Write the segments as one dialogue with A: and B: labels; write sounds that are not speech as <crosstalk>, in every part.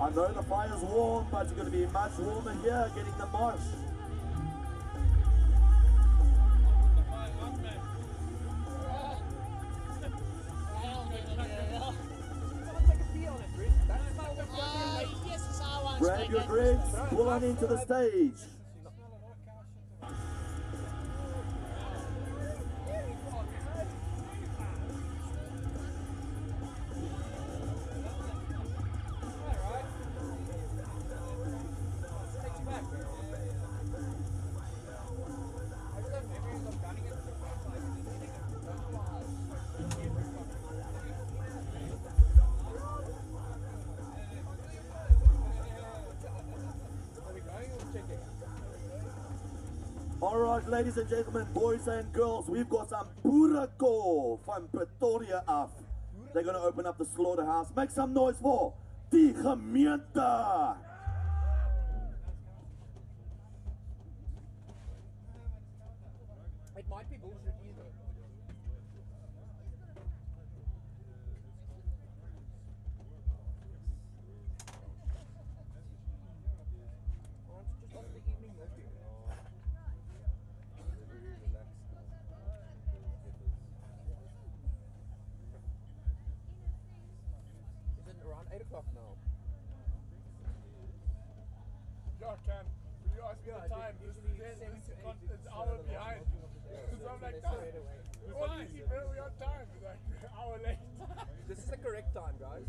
A: I know the fire's warm, but it's going to be much warmer here getting the marsh. Grab your drinks, pull on into the stage. Alright, ladies and gentlemen, boys and girls, we've got some Purako from Pretoria af. They're going to open up the slaughterhouse. Make some noise for Die Gemeente.
B: Time,
C: guys.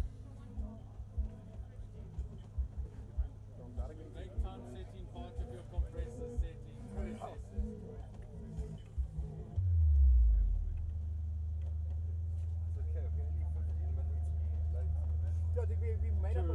C: Don't gotta get
D: Make time setting part of your compressor setting processes.
C: Yeah, I think we, we made up a lot of time.
A: Let's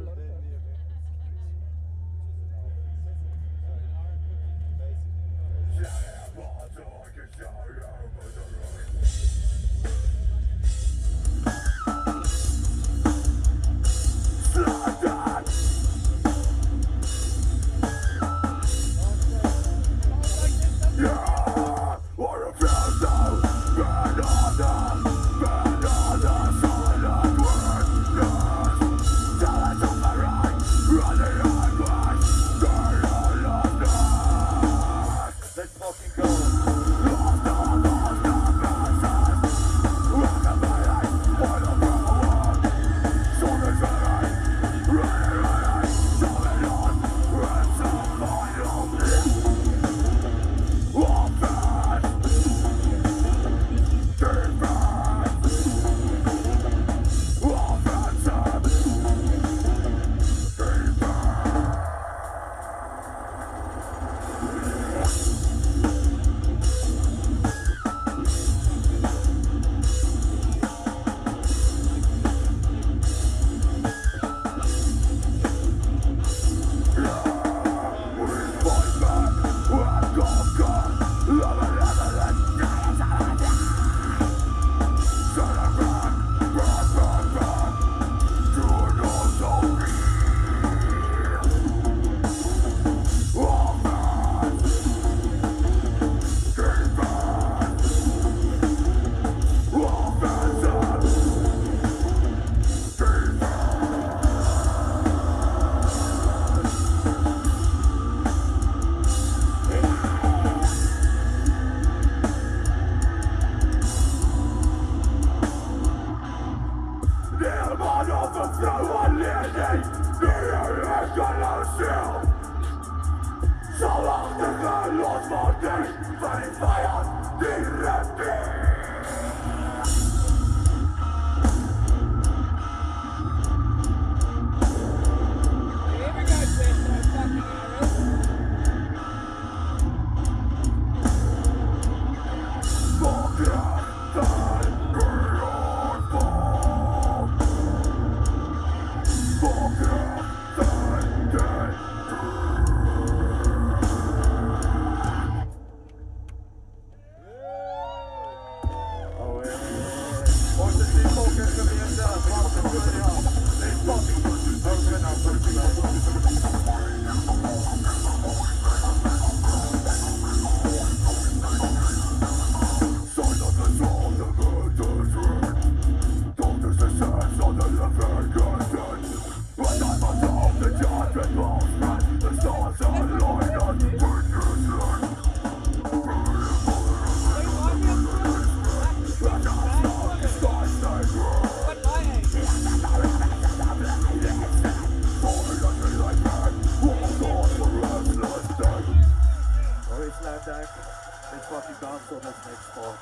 A: fucking
C: gospel in
A: this next fall.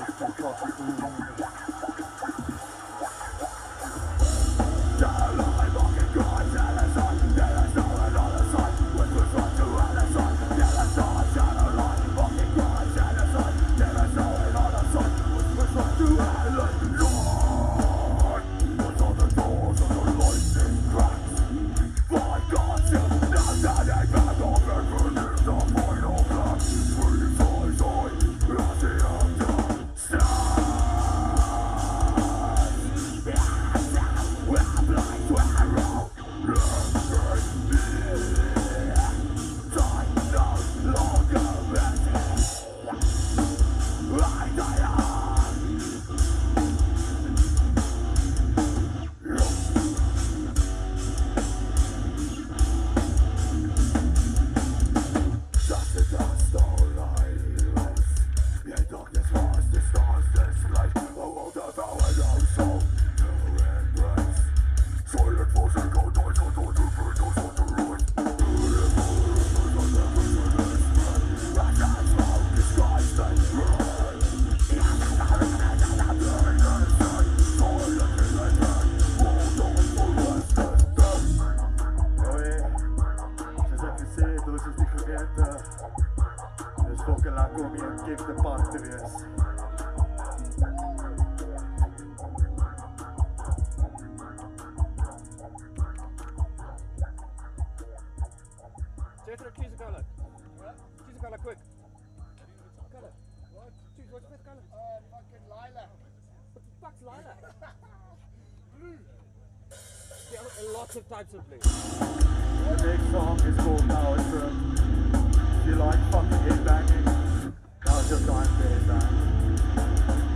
A: It's been fucking.
C: Jethro, choose a colour. Choose a colour quick. Colour. What? Choose what's your fifth colour?
E: Uh, fucking lilac.
C: What the fuck's lilac? blue. There are lots of types of blue.
A: The next song is called Power Trip. If you like fucking headbanging, now's your time to headbang.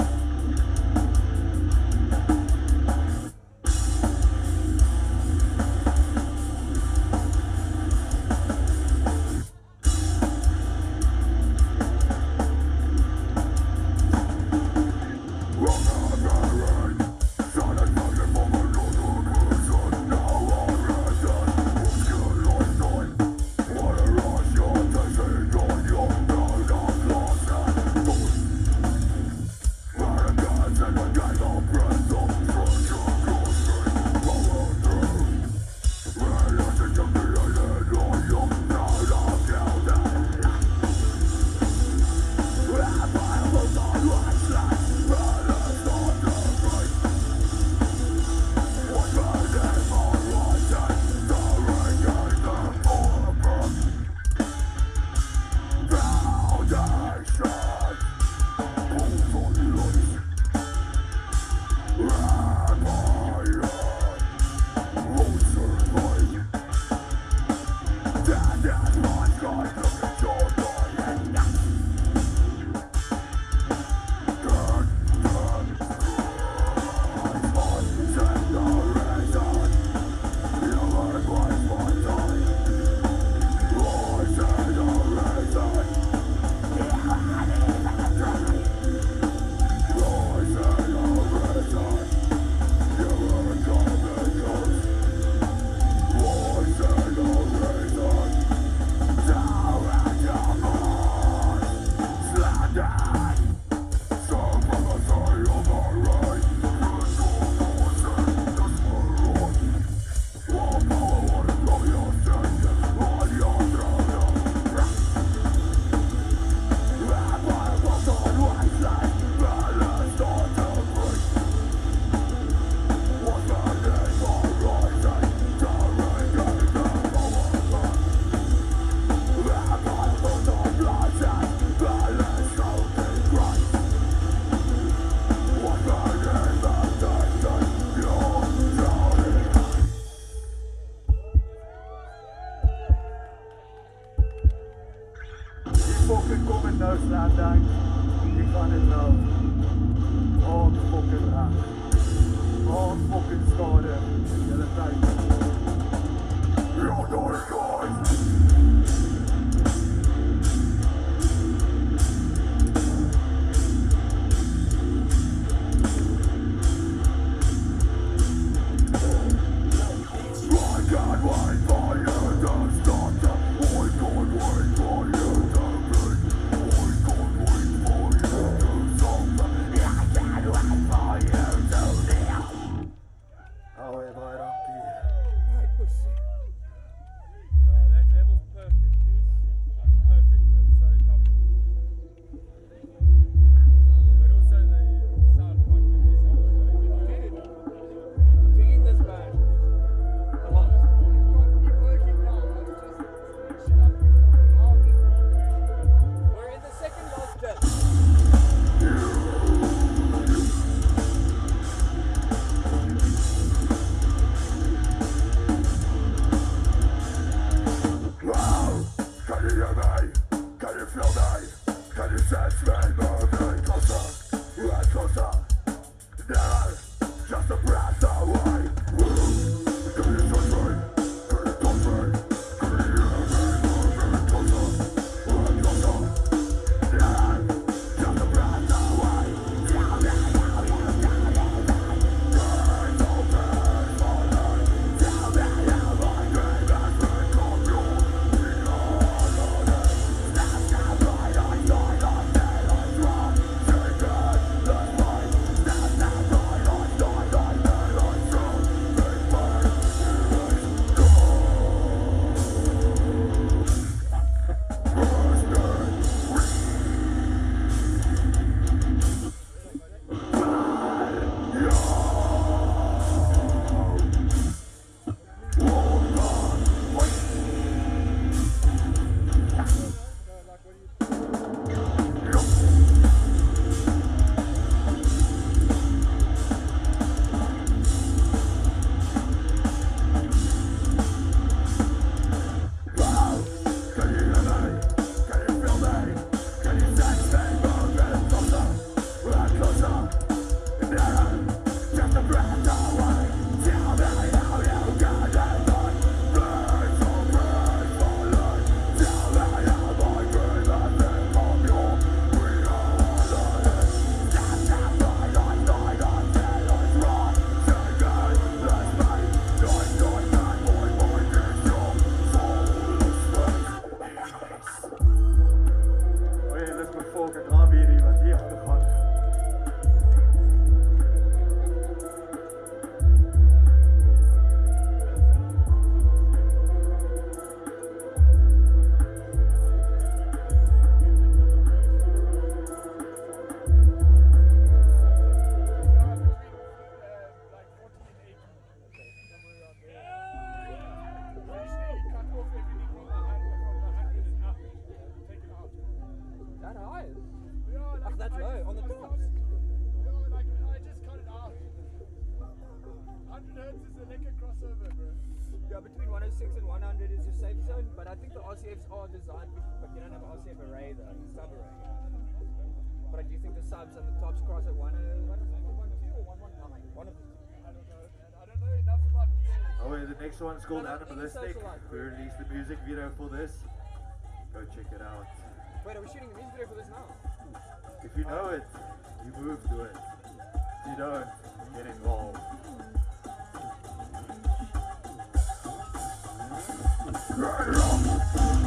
A: That's
E: I
A: low,
E: just-
A: on the
E: I
A: tops.
E: started- like I just cut it out. 100 hertz is a lekker crossover, bro.
A: Yeah, between 106 and 100 is your safe zone, but I think the RCFs are designed, but you don't have RCF array though, sub array. But I do think the subs and the tops cross at 10, what is it, 112 or 119? One of the two.
E: I don't know. I don't know enough about DAs.
F: Oh wait, the next one's called
A: No, no, in the
F: Animalistic. We released the music video for this. Go check it out.
A: Wait, are we shooting a music video for this now?
F: If you know it, you move to it. If you don't, get involved.
A: smoke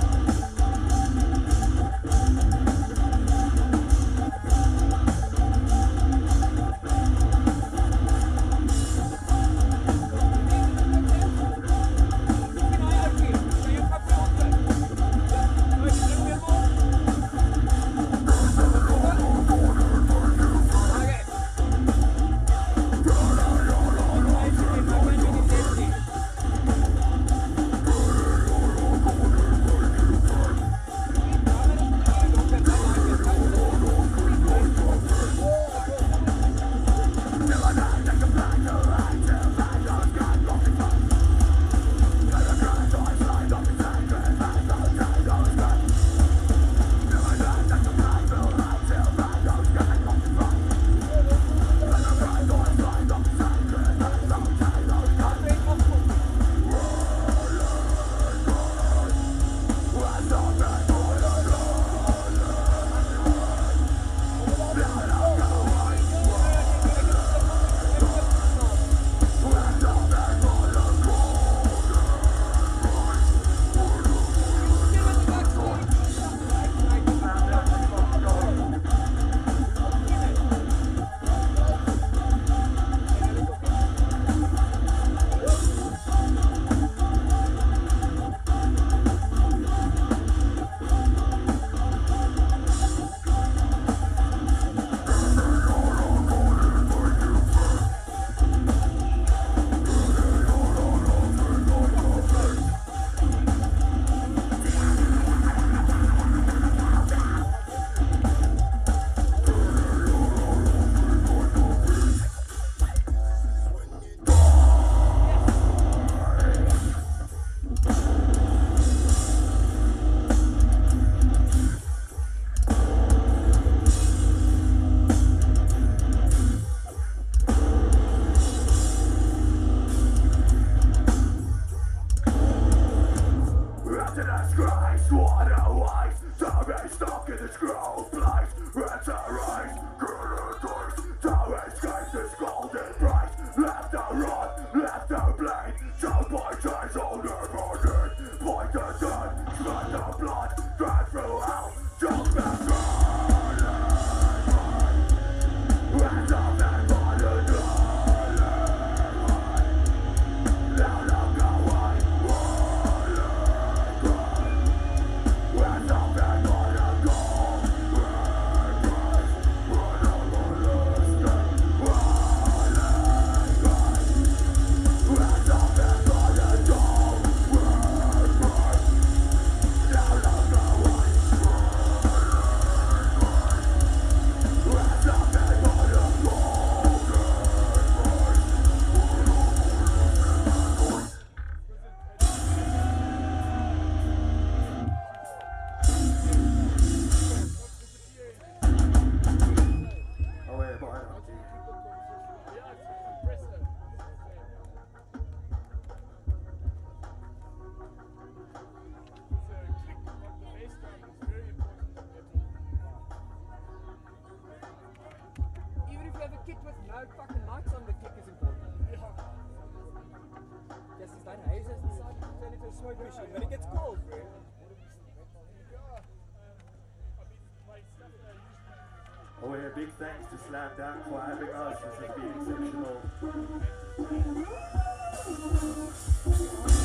A: big thanks to Slam Dank for having us. This has been exceptional.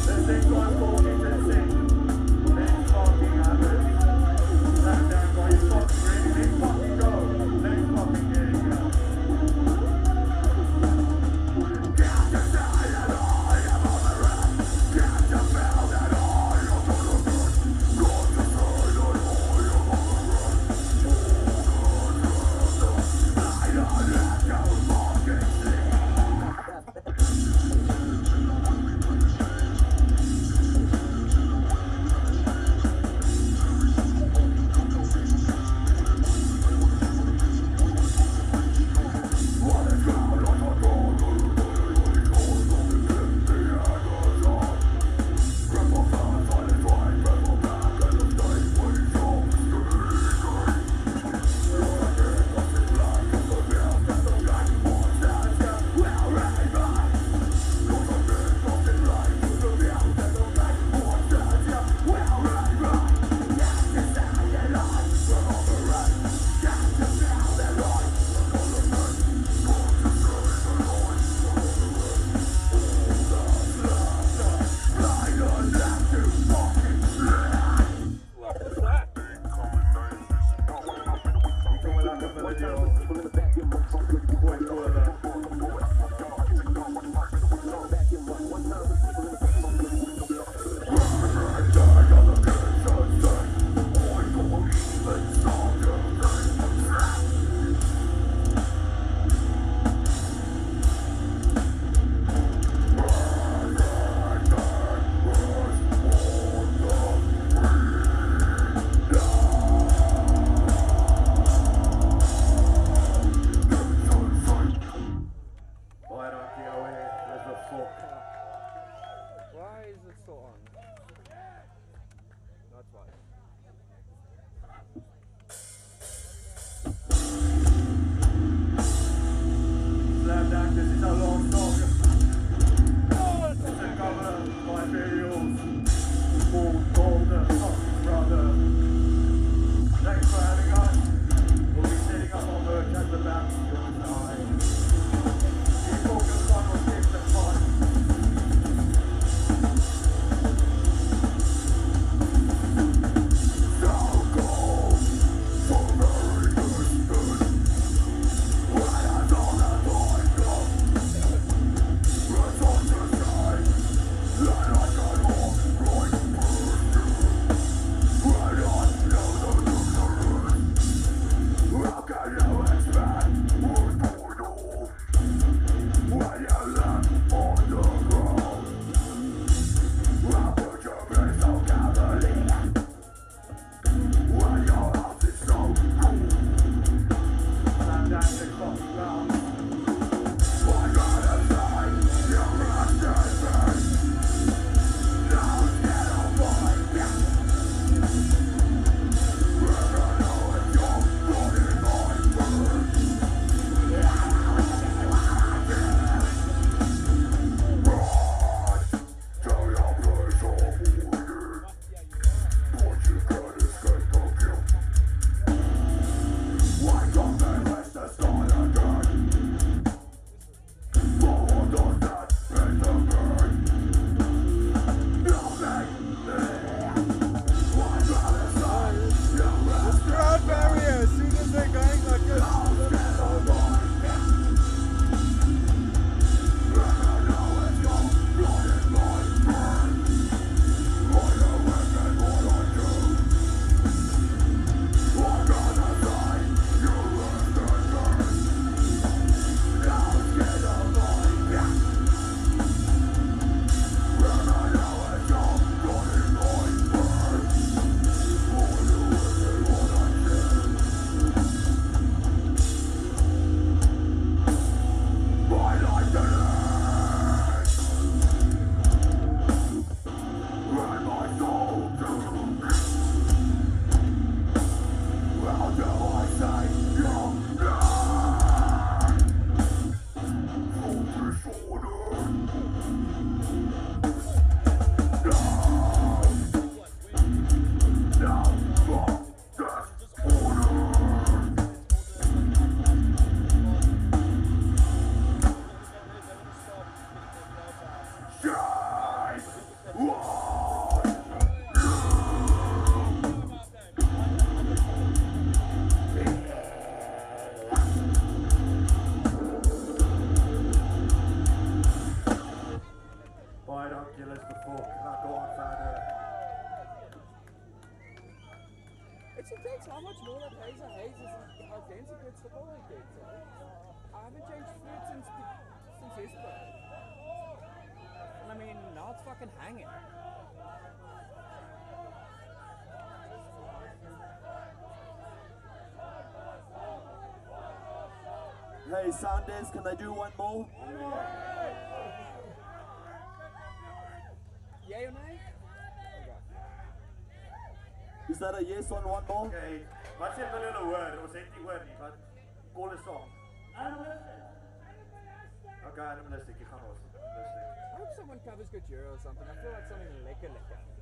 A: Let's thank God for he gets the ball, he gets. I haven't changed food since since yesterday. And I mean, now it's fucking hanging.
G: Hey, Sanders, can I do one more?
A: Yay or nay? Okay.
G: Is that a yes on one more?
F: Okay, wat sê hulle hulle hoor? Ons het nie hoor nie. Wat call a song. Okay, animalistic, jy gaan ons. Animalistic.
A: I hope someone covers Gojira or something. I feel like something lekker lekker.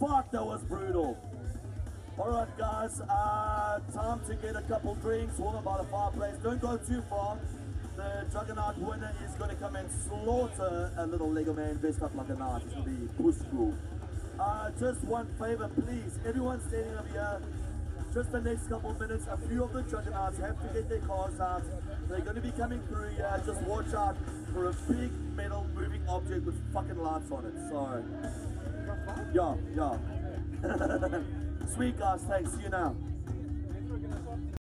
G: Fuck, that was brutal. Alright guys, uh, time to get a couple drinks, warm up by the fireplace. Don't go too far. The Juggernaut winner is going to come and slaughter a little Lego man dressed up like a knight. It's going to be cool. Uh, just one favor, please. Everyone standing over here, just the next couple minutes, a few of the juggernauts have to get their cars out. They're going to be coming through here. Just watch out for a big metal moving object with fucking lights on it. So, yeah, yeah. <laughs> Sweet guys, thanks. See you now.